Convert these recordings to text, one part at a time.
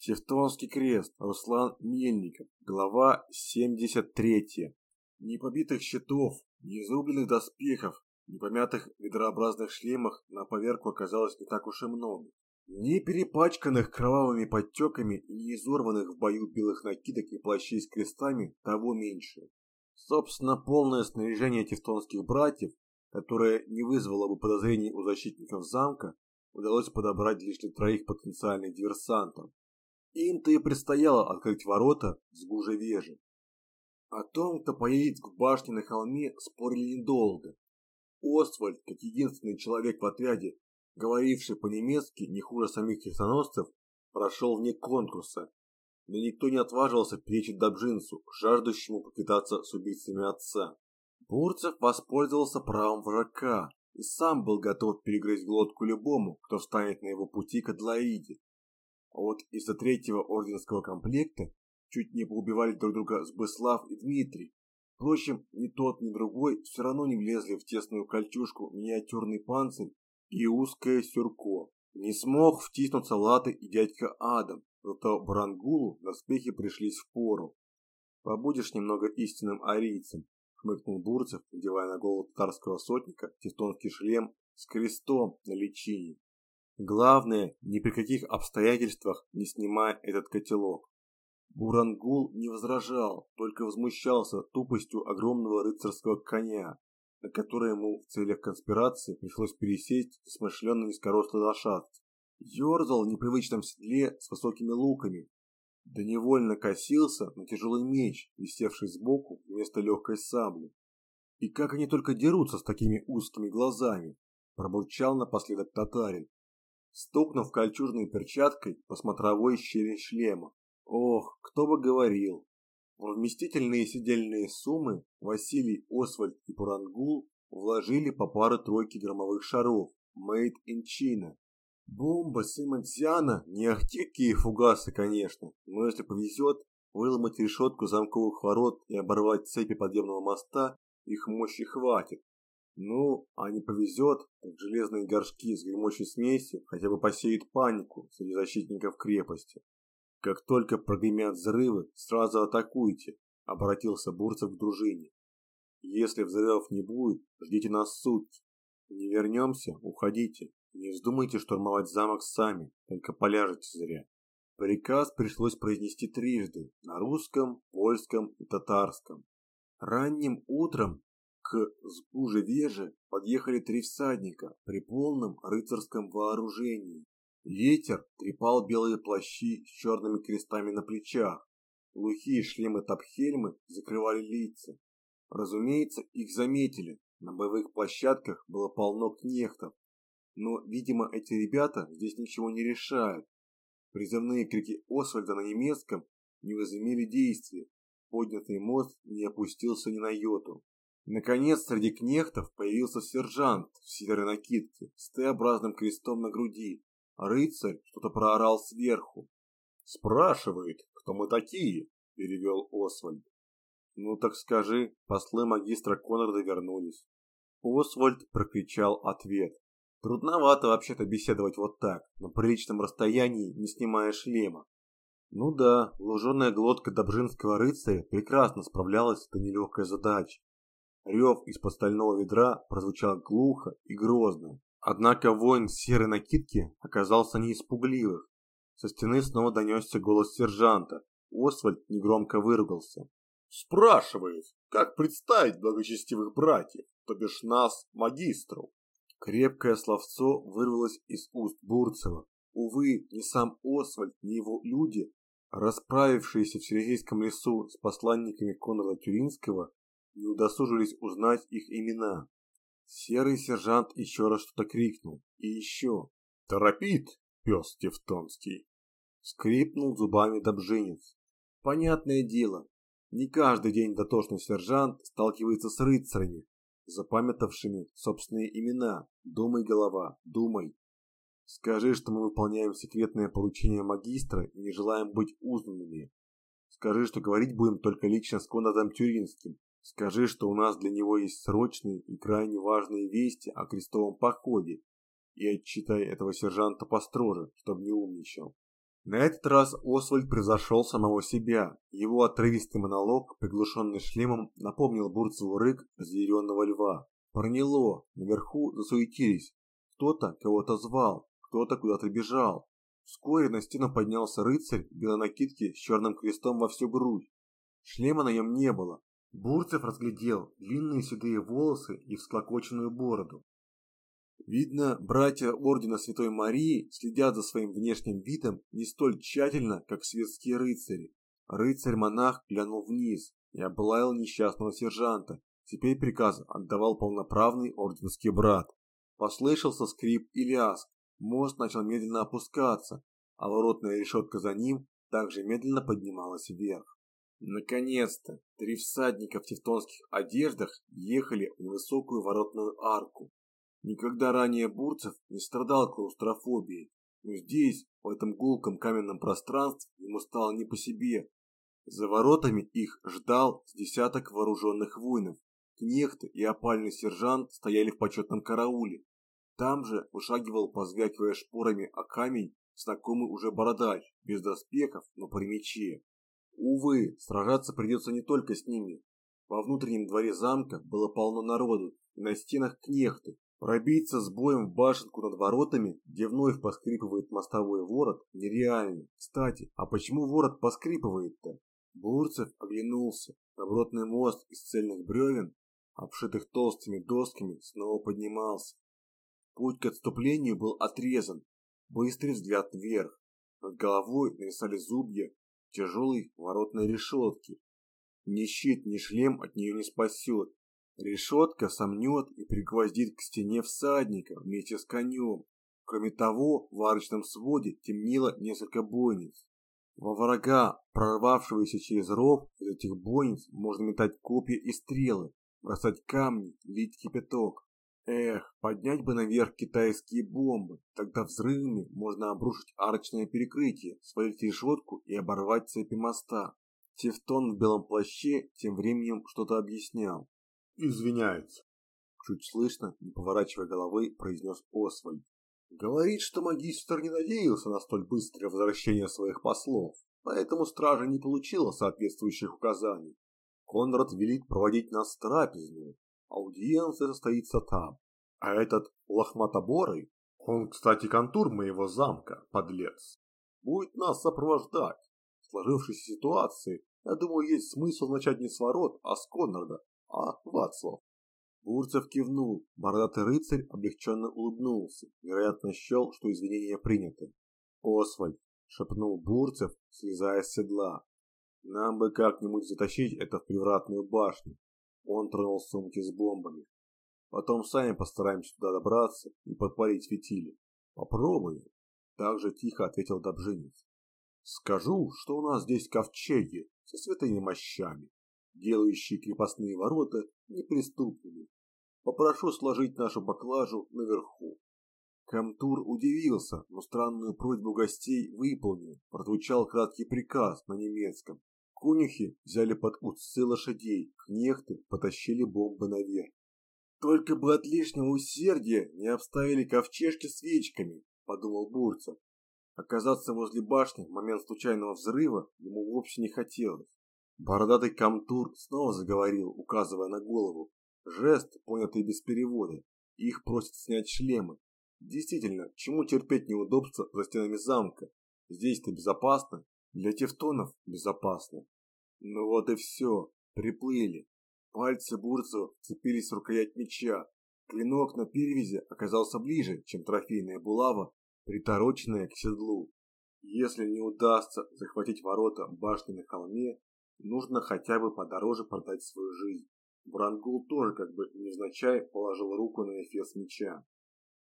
Тевтонский крест, Руслан Мельников, глава 73. Ни побитых щитов, ни изрубленных доспехов, ни помятых ведрообразных шлемах на поверку оказалось не так уж и много. Ни перепачканных кровавыми подтеками и не изорванных в бою белых накидок и плащей с крестами того меньше. Собственно, полное снаряжение тевтонских братьев, которое не вызвало бы подозрений у защитников замка, удалось подобрать лишь для троих потенциальных диверсантов. Им-то и предстояло открыть ворота с гуже вежи. О том, кто поедет к башне на холме, спорили недолго. Освальд, как единственный человек в отряде, говоривший по-немецки не хуже самих крестоносцев, прошел вне конкурса, но никто не отваживался перечить Добжинцу, жаждущему поквитаться с убийцами отца. Бурцев воспользовался правом врага и сам был готов перегрызть глотку любому, кто встанет на его пути к Адлоиде. Вот из-за третьего орденского комплекта чуть не поубивали друг друга Сбыслав и Дмитрий. Впрочем, ни тот, ни другой все равно не влезли в тесную кольчужку миниатюрный панцирь и узкое сюрко. Не смог втиснуться Латы и дядька Адам, зато Барангулу доспехи пришлись в пору. «Побудешь немного истинным арийцем», — хмыкнул Бурцев, надевая на голову татарского сотника тевтонский шлем с крестом на личине. Главное, ни при каких обстоятельствах не снимай этот котелок. Бурангул не возражал, только возмущался тупостью огромного рыцарского коня, на который ему в целях конспирации пришлось пересесть смышленный низкорослый лошадь. Ёрзал в непривычном седле с высокими луками, да невольно косился на тяжелый меч, висевший сбоку вместо легкой сабли. И как они только дерутся с такими узкими глазами, пробурчал напоследок татарин, стукнув кольчужной перчаткой по смотровой щели шлема. Ох, кто бы говорил. Вместительные сидельные суммы Василий, Освальд и Пурангул вложили по пару тройки громовых шаров, made in China. Бомба Симонсиана не ахти какие фугасы, конечно, но если повезет, выломать решетку замковых ворот и оборвать цепи подъемного моста, их мощи хватит. Ну, а не повезет, так железные горшки с гремучей смесью хотя бы посеют панику среди защитников крепости. Как только прогремят взрывы, сразу атакуйте, обратился Бурцев к дружине. Если взрывов не будет, ждите нас сутки. Не вернемся, уходите. Не вздумайте штурмовать замок сами, только поляжете зря. Приказ пришлось произнести трижды на русском, польском и татарском. Ранним утром к Сбуже-Веже подъехали три всадника при полном рыцарском вооружении. Ветер трепал белые плащи с черными крестами на плечах. Глухие шлемы Тапхельмы закрывали лица. Разумеется, их заметили. На боевых площадках было полно кнехтов. Но, видимо, эти ребята здесь ничего не решают. Призывные крики Освальда на немецком не возымели действия. Поднятый мост не опустился ни на йоту. Наконец, среди кнехтов появился сержант в серой накидке с Т-образным крестом на груди. Рыцарь что-то проорал сверху. «Спрашивает, кто мы такие?» – перевел Освальд. «Ну так скажи, послы магистра Конрада вернулись». Освальд прокричал ответ. Трудновато вообще-то беседовать вот так, на приличном расстоянии, не снимая шлема. Ну да, луженая глотка добжинского рыцаря прекрасно справлялась с этой нелегкой задачей. Рев из-под стального ведра прозвучал глухо и грозно. Однако воин в серой накидке оказался не испугливых. Со стены снова донесся голос сержанта. Освальд негромко выругался. «Спрашивает, как представить благочестивых братьев, то бишь нас, магистру?» Крепкое словцо вырвалось из уст Бурцева. Увы, ни сам Освальд, ни его люди, расправившиеся в Сирийском лесу с посланниками Конрада Тюринского, не удосужились узнать их имена. Серый сержант еще раз что-то крикнул. И еще. «Торопит, пес Тевтонский!» Скрипнул зубами Добжинец. Понятное дело, не каждый день дотошный сержант сталкивается с рыцарями, запамятовавшими собственные имена. Думай, голова, думай. Скажи, что мы выполняем секретное поручение магистра и не желаем быть узнанными. Скажи, что говорить будем только лично с Конрадом Тюринским, Скажи, что у нас для него есть срочные и крайне важные вести о крестовом походе, и отчитай этого сержанта построже, чтобы не умничал. На этот раз Освальд превзошел самого себя. Его отрывистый монолог, приглушенный шлемом, напомнил Бурцеву рык разъяренного льва. Проняло, наверху засуетились. Кто-то кого-то звал, кто-то куда-то бежал. Вскоре на стену поднялся рыцарь в белой накидке с черным крестом во всю грудь. Шлема на нем не было. Бурцев разглядел длинные седые волосы и всклокоченную бороду. Видно, братья Ордена Святой Марии следят за своим внешним видом не столь тщательно, как светские рыцари. Рыцарь-монах глянул вниз и облаял несчастного сержанта. Теперь приказ отдавал полноправный орденский брат. Послышался скрип и лязг. Мост начал медленно опускаться, а воротная решетка за ним также медленно поднималась вверх. Наконец-то три всадника в тевтонских одеждах ехали в высокую воротную арку. Никогда ранее Бурцев не страдал клаустрофобией, но здесь, в этом гулком каменном пространстве, ему стало не по себе. За воротами их ждал с десяток вооруженных воинов. Кнехт и опальный сержант стояли в почетном карауле. Там же вышагивал, позвякивая шпорами о камень, знакомый уже бородач, без доспехов, но при мече. Увы, сражаться придется не только с ними. Во внутреннем дворе замка было полно народу, и на стенах кнехты, Пробиться с боем в башенку над воротами, где вновь поскрипывает мостовой ворот, нереально. Кстати, а почему ворот поскрипывает-то? Бурцев оглянулся. Добротный мост из цельных бревен, обшитых толстыми досками, снова поднимался. Путь к отступлению был отрезан. Быстрый взгляд вверх. Над головой нависали зубья тяжелой воротной решетки. Ни щит, ни шлем от нее не спасет. Решетка сомнет и пригвоздит к стене всадника вместе с конем. Кроме того, в арочном своде темнело несколько бойниц. Во врага, прорвавшегося через ров, из этих бойниц можно метать копья и стрелы, бросать камни, лить кипяток. Эх, поднять бы наверх китайские бомбы, тогда взрывами можно обрушить арочное перекрытие, свалить решетку и оборвать цепи моста. Тевтон в белом плаще тем временем что-то объяснял извиняется. Чуть слышно, не поворачивая головы, произнес Освальд. Говорит, что магистр не надеялся на столь быстрое возвращение своих послов, поэтому стража не получила соответствующих указаний. Конрад велит проводить нас в трапезную. Аудиенция состоится там. А этот лохматоборый, он, кстати, контур моего замка, подлец, будет нас сопровождать. В сложившейся ситуации, я думаю, есть смысл начать не с ворот, а с Конрада, а Вацлав. Бурцев кивнул, бородатый рыцарь облегченно улыбнулся, вероятно счел, что извинения приняты. «Освальд», — шепнул Бурцев, слезая с седла, — «нам бы как-нибудь затащить это в привратную башню». Он тронул сумки с бомбами. «Потом сами постараемся туда добраться и подпалить фитили». «Попробуем», — также тихо ответил Добжинец. «Скажу, что у нас здесь ковчеги со святыми мощами делающие крепостные ворота неприступными. Попрошу сложить нашу поклажу наверху. Камтур удивился, но странную просьбу гостей выполнил. Прозвучал краткий приказ на немецком. Конюхи взяли под узцы лошадей, кнехты потащили бомбы наверх. Только бы от лишнего усердия не обставили ковчежки свечками, подумал Бурцев. Оказаться возле башни в момент случайного взрыва ему вовсе не хотелось. Бородатый Камтур снова заговорил, указывая на голову. Жест, понятый без перевода. Их просят снять шлемы. Действительно, чему терпеть неудобства за стенами замка? Здесь-то безопасно. Для тевтонов безопасно. Ну вот и все. Приплыли. Пальцы Бурцева цепились в рукоять меча. Клинок на перевязи оказался ближе, чем трофейная булава, притороченная к седлу. Если не удастся захватить ворота башни на холме, Нужно хотя бы подороже продать свою жизнь. Брангул тоже как бы невзначай положил руку на эфес меча.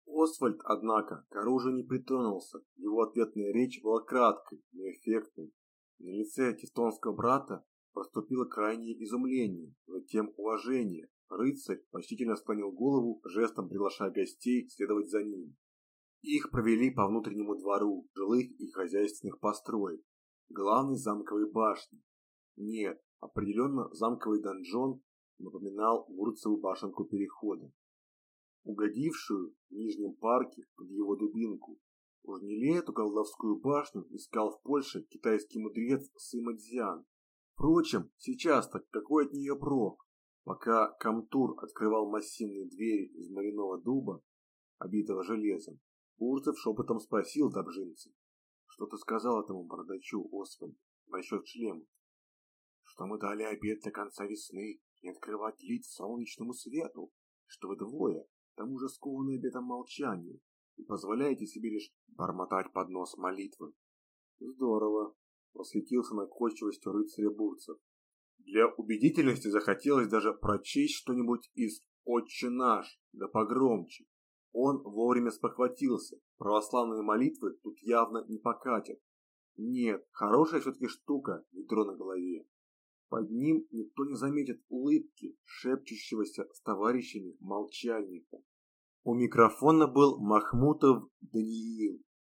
Освальд, однако, к оружию не притронулся. Его ответная речь была краткой, но эффектной. На лице тевтонского брата проступило крайнее изумление, затем уважение. Рыцарь почтительно склонил голову, жестом приглашая гостей следовать за ним. Их провели по внутреннему двору жилых и хозяйственных построек, главной замковой башни, нет, определенно замковый донжон напоминал Урцеву башенку перехода, угодившую в Нижнем парке под его дубинку. Уж не ли эту колдовскую башню искал в Польше китайский мудрец Сыма Дзян? Впрочем, сейчас-то какой от нее прок? Пока Камтур открывал массивные двери из мариного дуба, обитого железом, Бурцев шепотом спросил Добжинца. Что ты сказал этому бородачу, Освальд, насчет шлема? Что мы дали обед до конца весны не открывать лиц солнечному свету, что вы двое, тому же скованные обетом молчания, и позволяете себе лишь бормотать под нос молитвы. Здорово, восхитился находчивостью рыцаря Бурцев. Для убедительности захотелось даже прочесть что-нибудь из «Отче наш», да погромче. Он вовремя спохватился. Православные молитвы тут явно не покатят. Нет, хорошая все-таки штука, ведро на голове. Под ним никто не заметит улыбки, шепчущегося с товарищами молчальника. У микрофона был Махмутов Даниил.